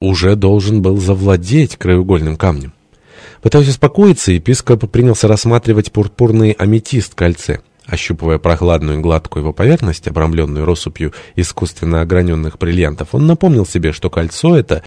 уже должен был завладеть краеугольным камнем. Пытаясь успокоиться, епископ принялся рассматривать пурпурный аметист в кольце. Ощупывая прохладную и гладкую его поверхность, обрамленную россыпью искусственно ограненных бриллиантов, он напомнил себе, что кольцо это